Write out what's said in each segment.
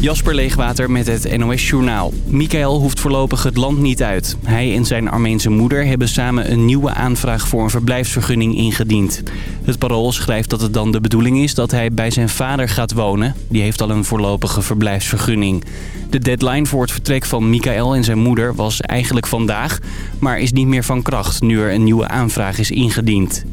Jasper Leegwater met het NOS Journaal. Michael hoeft voorlopig het land niet uit. Hij en zijn Armeense moeder hebben samen een nieuwe aanvraag voor een verblijfsvergunning ingediend. Het parool schrijft dat het dan de bedoeling is dat hij bij zijn vader gaat wonen. Die heeft al een voorlopige verblijfsvergunning. De deadline voor het vertrek van Michael en zijn moeder was eigenlijk vandaag... maar is niet meer van kracht nu er een nieuwe aanvraag is ingediend.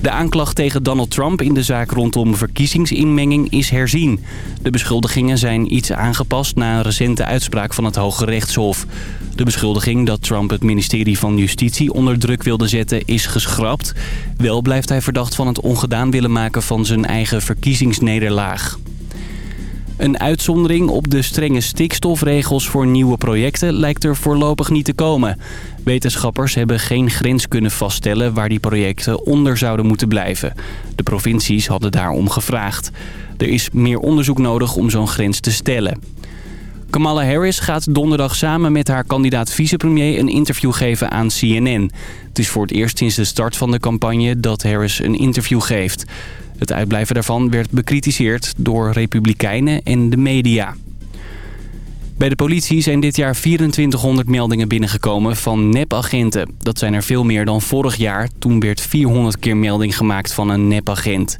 De aanklacht tegen Donald Trump in de zaak rondom verkiezingsinmenging is herzien. De beschuldigingen zijn iets aangepast na een recente uitspraak van het Hoge Rechtshof. De beschuldiging dat Trump het ministerie van Justitie onder druk wilde zetten is geschrapt. Wel blijft hij verdacht van het ongedaan willen maken van zijn eigen verkiezingsnederlaag. Een uitzondering op de strenge stikstofregels voor nieuwe projecten lijkt er voorlopig niet te komen. Wetenschappers hebben geen grens kunnen vaststellen waar die projecten onder zouden moeten blijven. De provincies hadden daarom gevraagd. Er is meer onderzoek nodig om zo'n grens te stellen. Kamala Harris gaat donderdag samen met haar kandidaat vicepremier een interview geven aan CNN. Het is voor het eerst sinds de start van de campagne dat Harris een interview geeft. Het uitblijven daarvan werd bekritiseerd door republikeinen en de media. Bij de politie zijn dit jaar 2400 meldingen binnengekomen van nepagenten. Dat zijn er veel meer dan vorig jaar. Toen werd 400 keer melding gemaakt van een nepagent.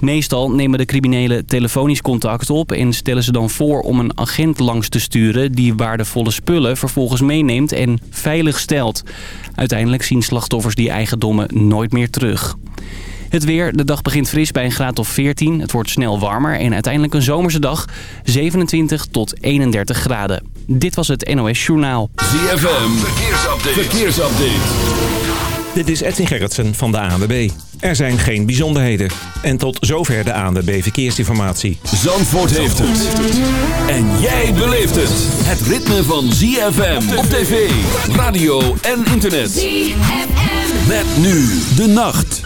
Meestal nemen de criminelen telefonisch contact op en stellen ze dan voor om een agent langs te sturen die waardevolle spullen vervolgens meeneemt en veilig stelt. Uiteindelijk zien slachtoffers die eigendommen nooit meer terug. Het weer, de dag begint fris bij een graad of 14. Het wordt snel warmer en uiteindelijk een zomerse dag. 27 tot 31 graden. Dit was het NOS Journaal. ZFM, verkeersupdate. verkeersupdate. Dit is Edwin Gerritsen van de ANWB. Er zijn geen bijzonderheden. En tot zover de ANWB Verkeersinformatie. Zandvoort heeft het. En jij beleeft het. Het ritme van ZFM op tv, radio en internet. ZFM. Met nu de nacht.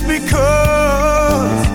because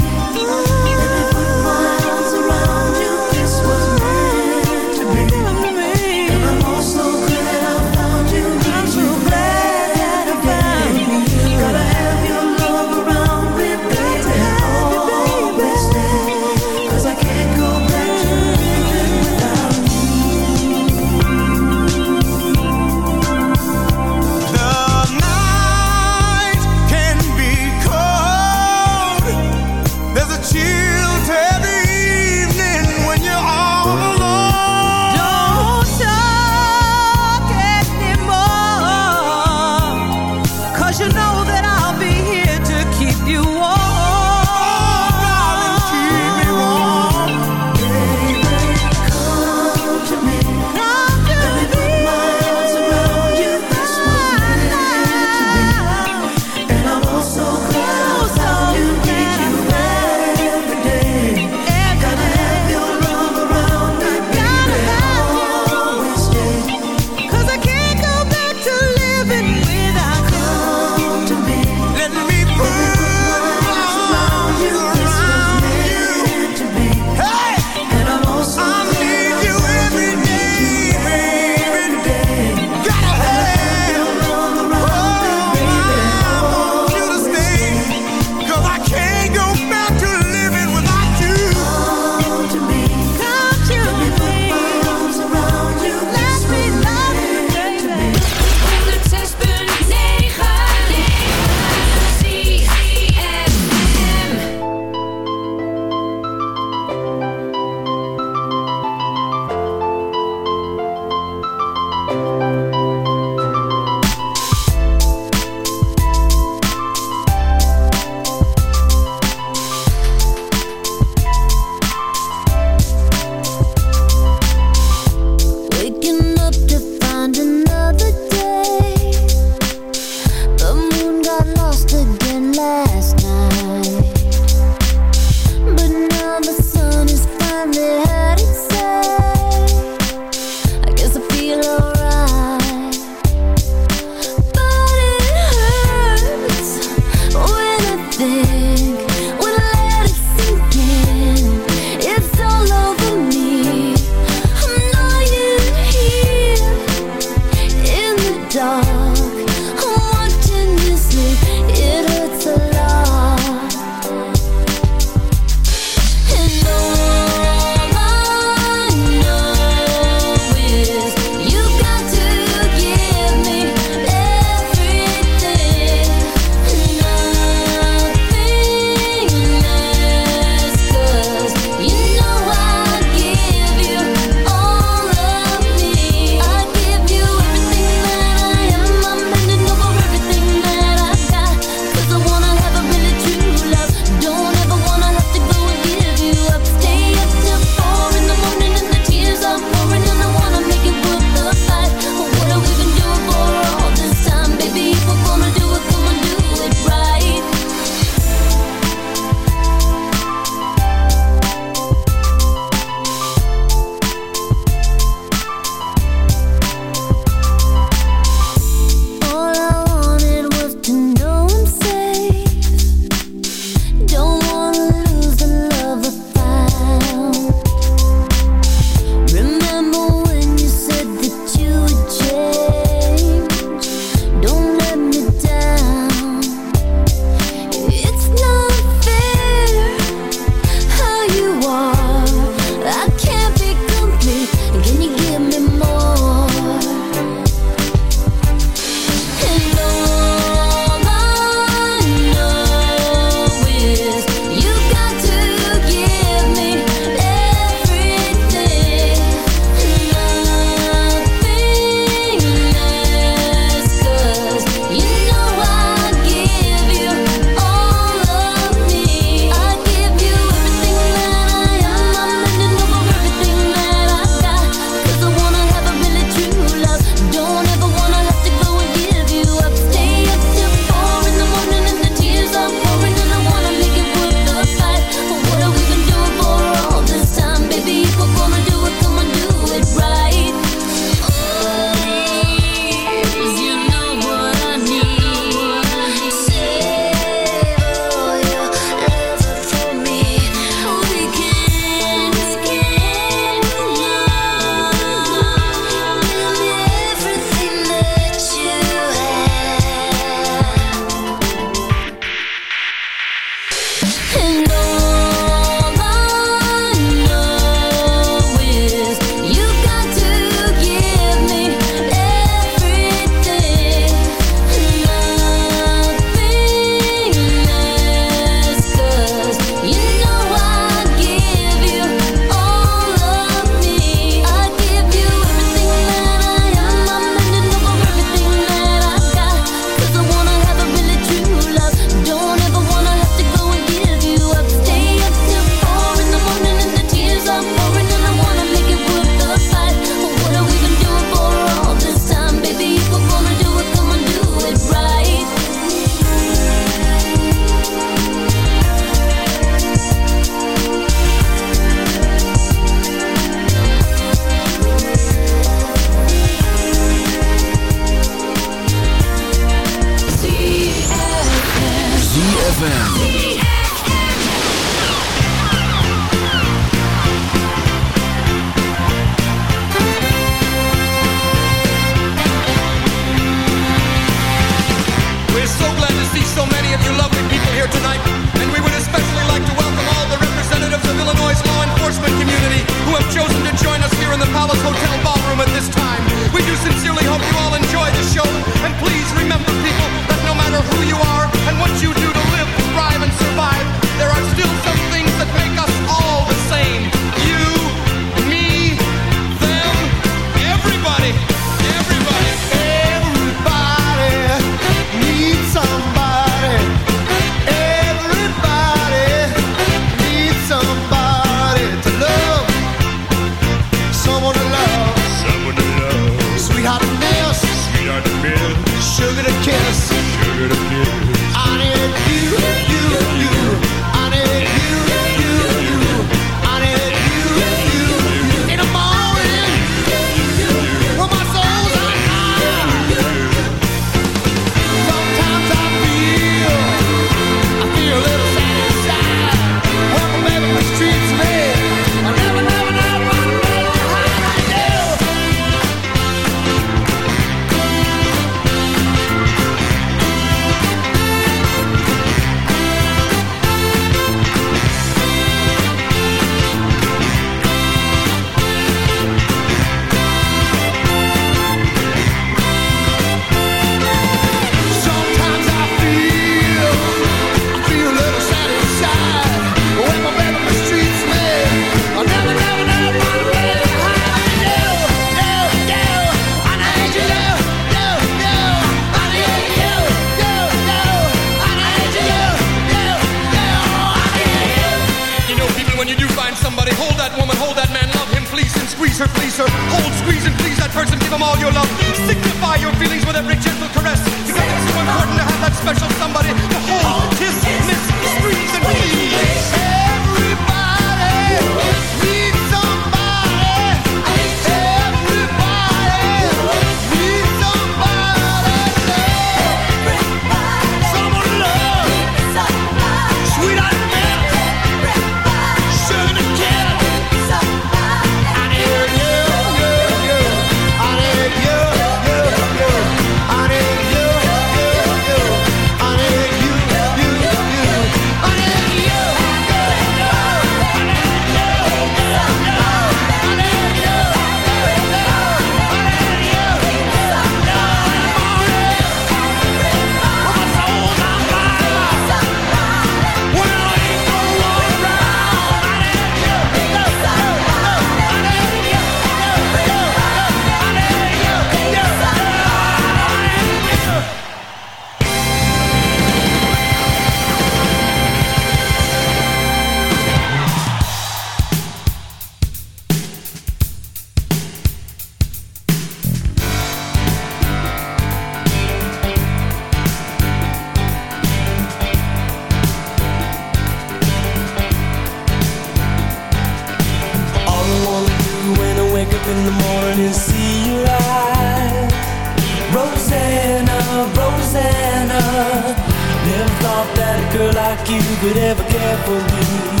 could ever care for me.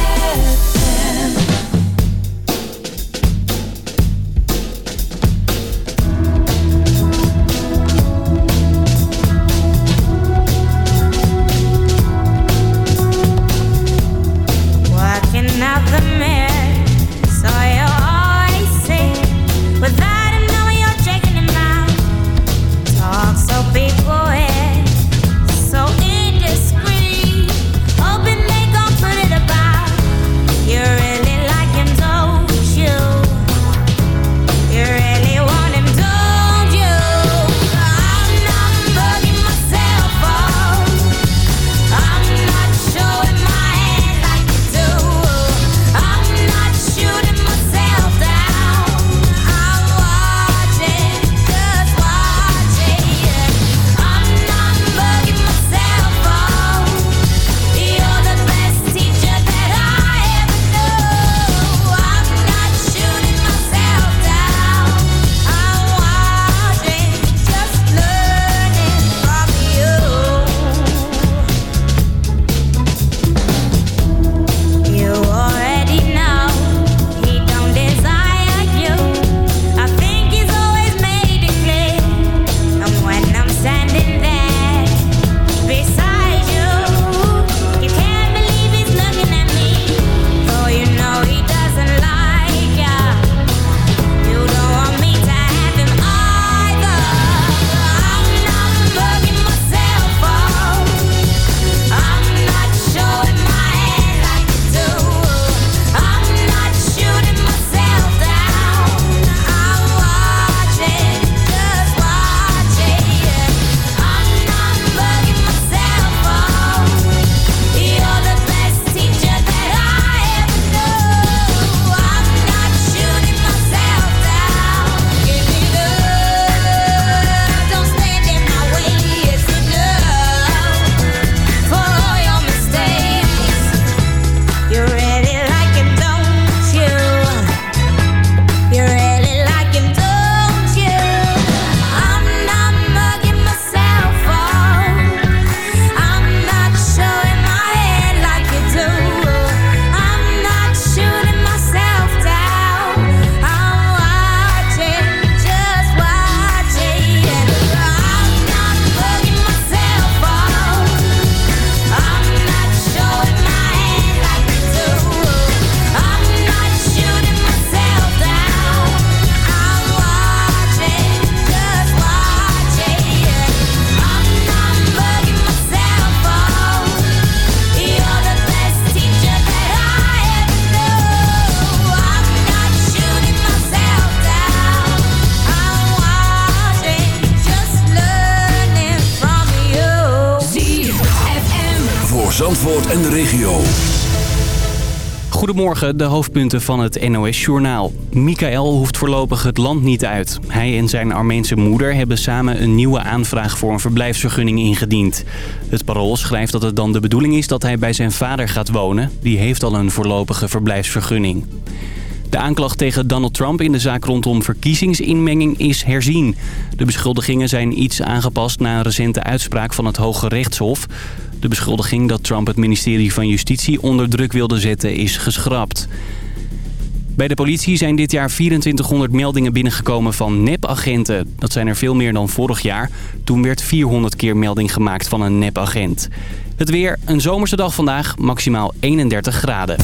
Morgen de hoofdpunten van het NOS-journaal. Michael hoeft voorlopig het land niet uit. Hij en zijn Armeense moeder hebben samen een nieuwe aanvraag voor een verblijfsvergunning ingediend. Het parool schrijft dat het dan de bedoeling is dat hij bij zijn vader gaat wonen. Die heeft al een voorlopige verblijfsvergunning. De aanklacht tegen Donald Trump in de zaak rondom verkiezingsinmenging is herzien. De beschuldigingen zijn iets aangepast na een recente uitspraak van het Hoge Rechtshof. De beschuldiging dat Trump het ministerie van Justitie onder druk wilde zetten is geschrapt. Bij de politie zijn dit jaar 2400 meldingen binnengekomen van nepagenten. Dat zijn er veel meer dan vorig jaar. Toen werd 400 keer melding gemaakt van een nepagent. Het weer, een zomerse dag vandaag, maximaal 31 graden.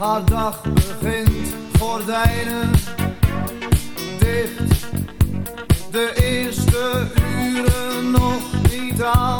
Haar dag begint, gordijnen dicht. De eerste uren nog niet aan.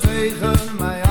tegen mij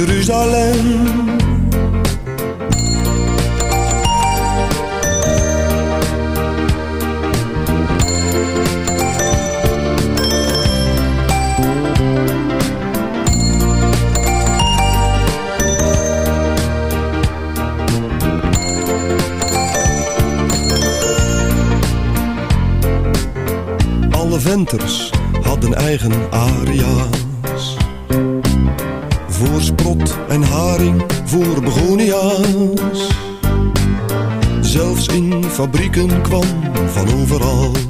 Jeruzalem. Alle venters hadden eigen aria. voor begonia's. Zelfs in fabrieken kwam van overal.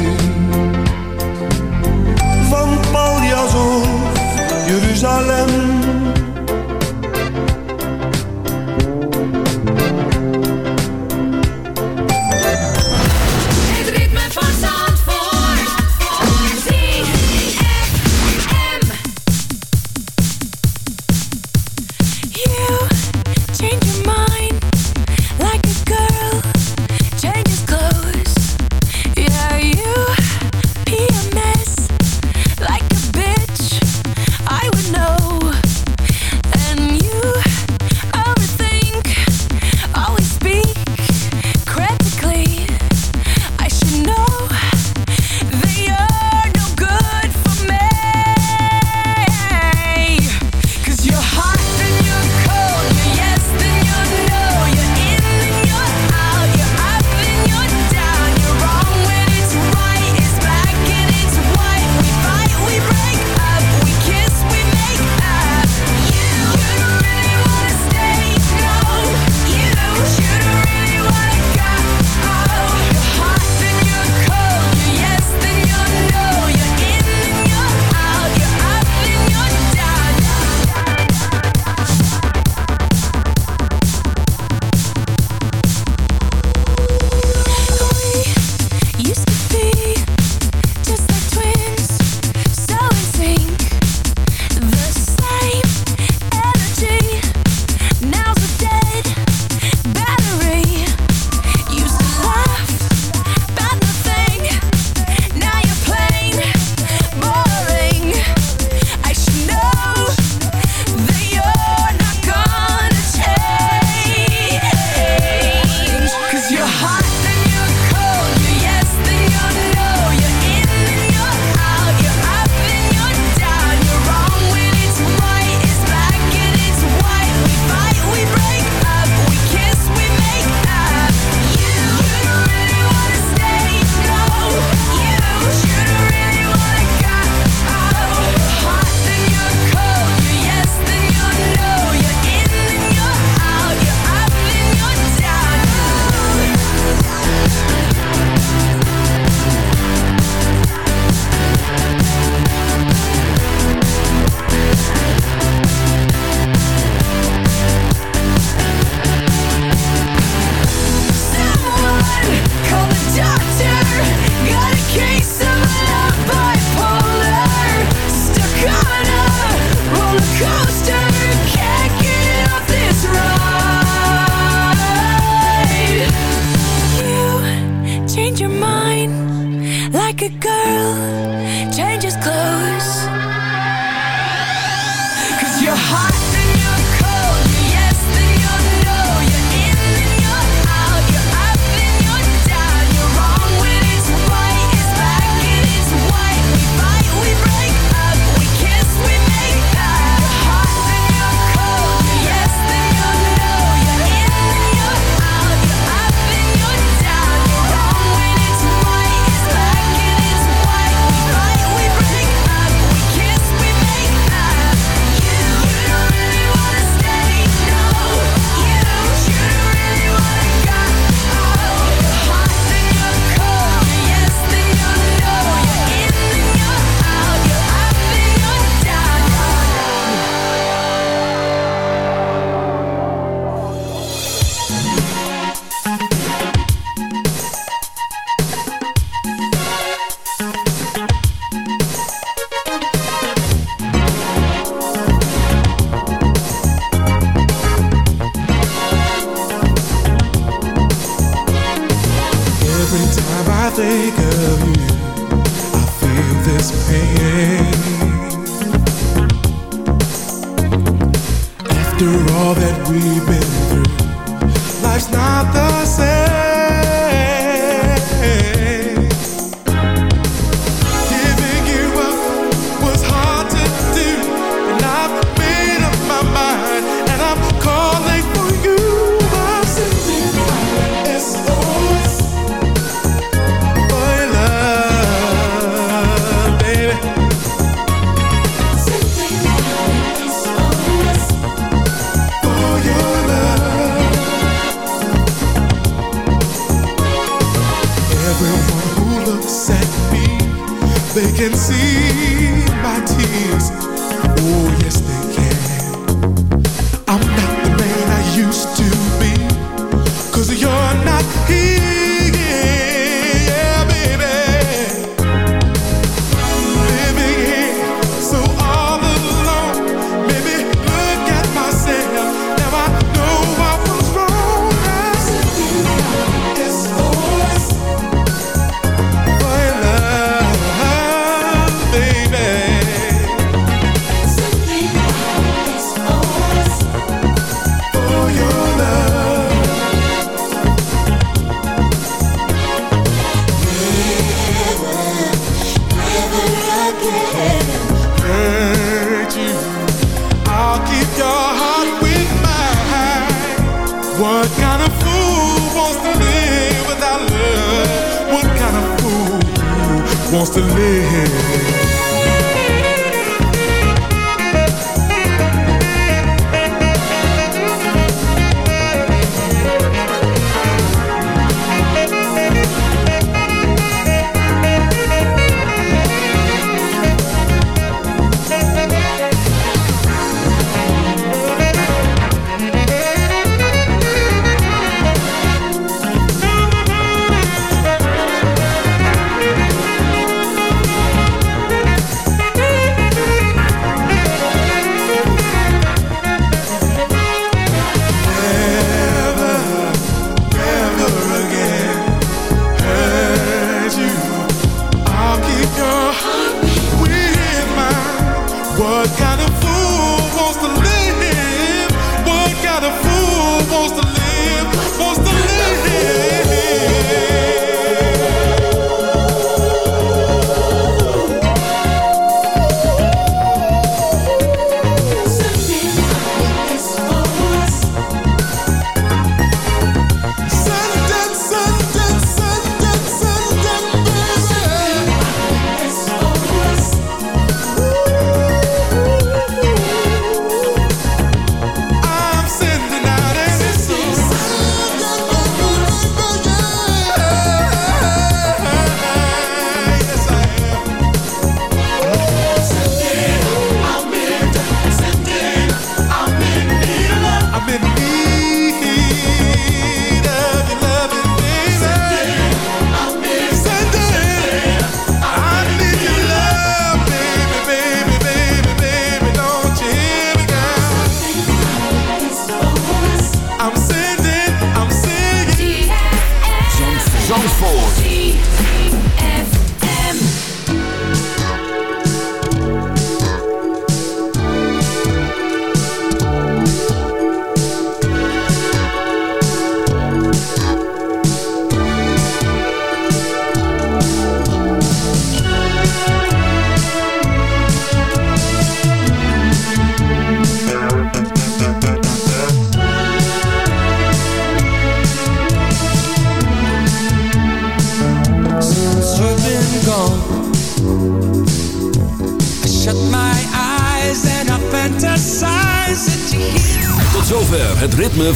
Jeruzalem